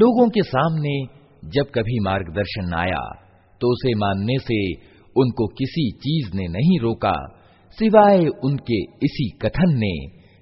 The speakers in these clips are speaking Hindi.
लोगों के सामने जब कभी मार्गदर्शन आया तो उसे मानने से उनको किसी चीज ने नहीं रोका सिवाय उनके इसी कथन ने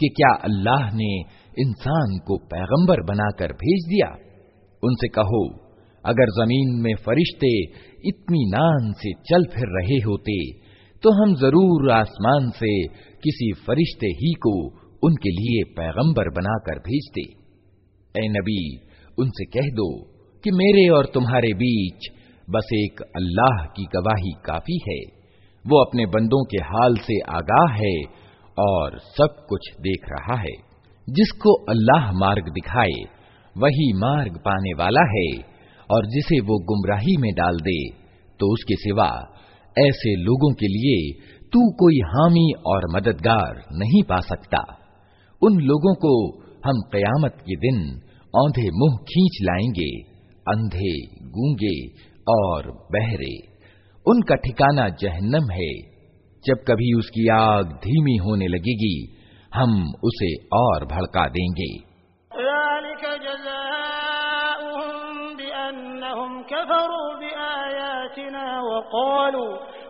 कि क्या अल्लाह ने इंसान को पैगंबर बनाकर भेज दिया। उनसे कहो, अगर ज़मीन में फरिश्ते इतनी नान से चल फिर रहे होते तो हम ज़रूर आसमान से किसी फरिश्ते ही को उनके लिए पैगंबर बनाकर भेजते। ए नबी, उनसे कह दो कि मेरे और तुम्हारे बीच बस एक अल्लाह की गवाही काफ़ी है। वो अपने बंदों के हाल से आगाह है और सब कुछ देख रहा है। जिसको अल्लाह मार्ग दिखाए, वही मार्ग पाने वाला है, और जिसे वो गुमराही में डाल दे तो उसके सिवा ऐसे लोगों के लिए तू कोई हामी और मददगार नहीं पा सकता। उन लोगों को हम कयामत के दिन औंधे मुँह खींच लाएँगे, अंधे गूँगे और बहरे। उनका ठिकाना जहन्नम है, जब कभी उसकी आग धीमी होने लगेगी हम उसे और भड़का देंगे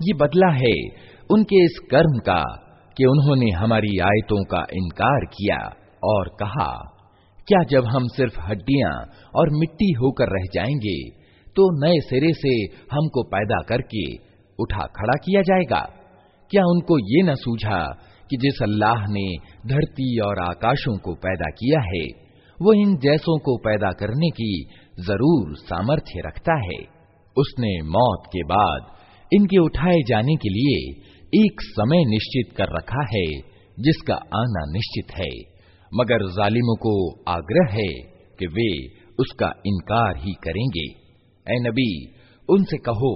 ये बदला है उनके इस कर्म का कि उन्होंने हमारी आयतों का इनकार किया और कहा, क्या जब हम सिर्फ़ हड्डियाँ और मिट्टी होकर रह जाएँगे तो नए सिरे से हमको पैदा करके उठा खड़ा किया जाएगा? क्या उनको ये न सूझा कि जिस अल्लाह ने धरती और आकाशों को पैदा किया है, वो इन जैसों को पैदा करने की ज़रूर सामर्थ्य रखता है। उसने मौत के बाद इनके उठाए जाने के लिए एक समय निश्चित कर रखा है, जिसका आना निश्चित है। मगर जालिमों को आग्रह है कि वे उसका इनकार ही करेंगे। ए नबी, उनसे कहो,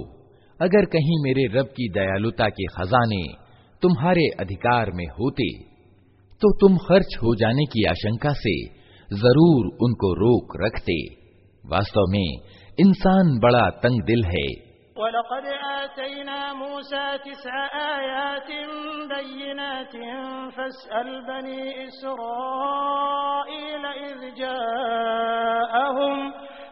अगर कहीं मेरे रब की दयालुता के खजाने तुम्हारे अधिकार में होते तो तुम खर्च हो जाने की आशंका से ज़रूर उनको रोक रखते। वास्तव में इंसान बड़ा तंग दिल है वलक़द आतैना मूसा तिस्अ आयातिन बय्यिनातिन फस्अल बनी इसराईल इज़ जाअहुम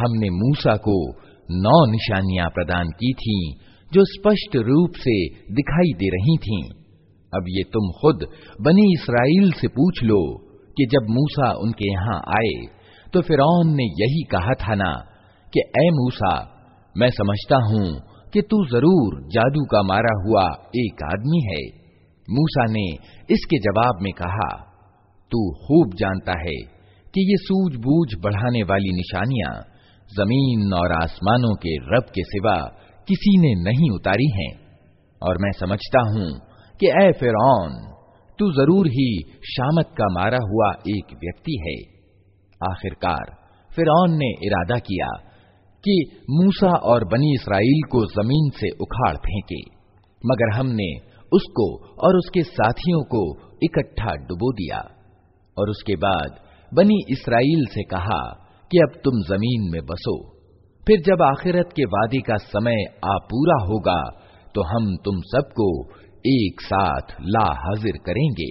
हमने मूसा को नौ निशानियाँ प्रदान की थीं, जो स्पष्ट रूप से दिखाई दे रही थीं। अब ये तुम खुद बनी इसराइल से पूछ लो कि जब मूसा उनके यहाँ आए तो फिर ने यही कहा था ना कि, ए मूसा, मैं समझता हूँ कि तू ज़रूर जादू का मारा हुआ एक आदमी है। मूसा ने इसके जवाब में कहा, तू खूब जानता है कि ये सूझबूझ बढ़ाने वाली निशानियाँ ज़मीन और आसमानों के रब के सिवा किसी ने नहीं उतारी हैं। और मैं समझता हूँ कि ए फिर तू ज़रूर ही शामत का मारा हुआ एक व्यक्ति है। आखिरकार फिर ने इरादा किया कि मूसा और बनी इसराइल को ज़मीन से उखाड़ फेंके। मगर हमने उसको और उसके साथियों को इकट्ठा डुबो दिया। और उसके बाद बनी इसराइल से कहा कि अब तुम ज़मीन में बसो। फिर जब आखिरत के वादे का समय आ पूरा होगा तो हम तुम सबको एक साथ ला हाजिर करेंगे।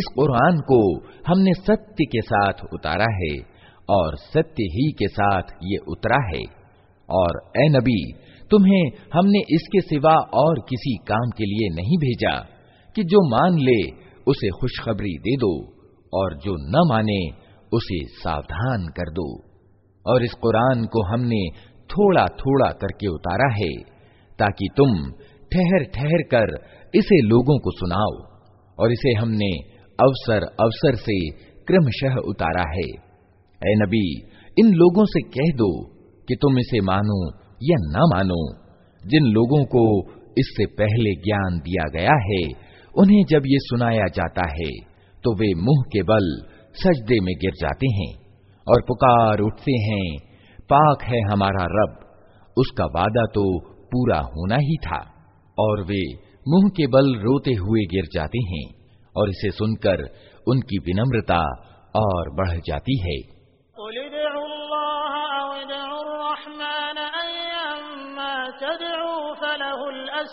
इस कुरान को हमने सत्य के साथ उतारा है और सत्य ही के साथ ये उतरा है और ए नबी तुम्हें हमने इसके सिवा और किसी काम के लिए नहीं भेजा, कि जो मान ले, उसे खुशखबरी दे दो, और जो न माने, उसे सावधान कर दो। और इस कुरान को हमने थोड़ा थोड़ा करके उतारा है, ताकि तुम ठहर ठहर कर इसे लोगों को सुनाओ, और इसे हमने अवसर अवसर से क्रमशः उतारा है। ए नबी, इन लोगों से कह दो कि तुम इसे मानो या न मानो। जिन लोगों को इससे पहले ज्ञान दिया गया है, उन्हें जब ये सुनाया जाता है तो वे मुँह के बल सजदे में गिर जाते हैं और पुकार उठते हैं, पाक है हमारा रब, उसका वादा तो पूरा होना ही था। और वे मुँह के बल रोते हुए गिर जाते हैं और इसे सुनकर उनकी विनम्रता और बढ़ जाती है।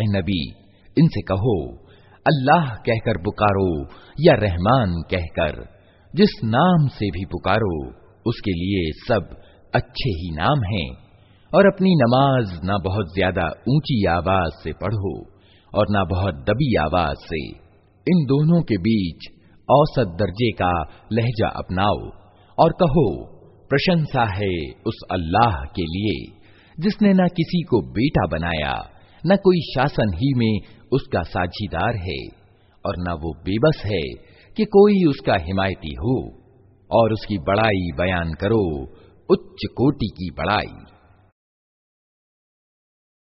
ऐ नबी इनसे कहो अल्लाह कहकर पुकारो या रहमान कहकर जिस नाम से भी पुकारो उसके लिए सब अच्छे ही नाम हैं और अपनी नमाज ना बहुत ज्यादा ऊंची आवाज से पढ़ो और ना बहुत दबी आवाज़ से। इन दोनों के बीच औसत दर्जे का लहजा अपनाओ और कहो, प्रशंसा है उस अल्लाह के लिए, जिसने न किसी को बेटा बनाया, न कोई शासन ही में उसका साझीदार है, और न वो बेबस है कि कोई उसका हिमायती हो, और उसकी बड़ाई बयान करो, उच्च कोटि की बड़ाई।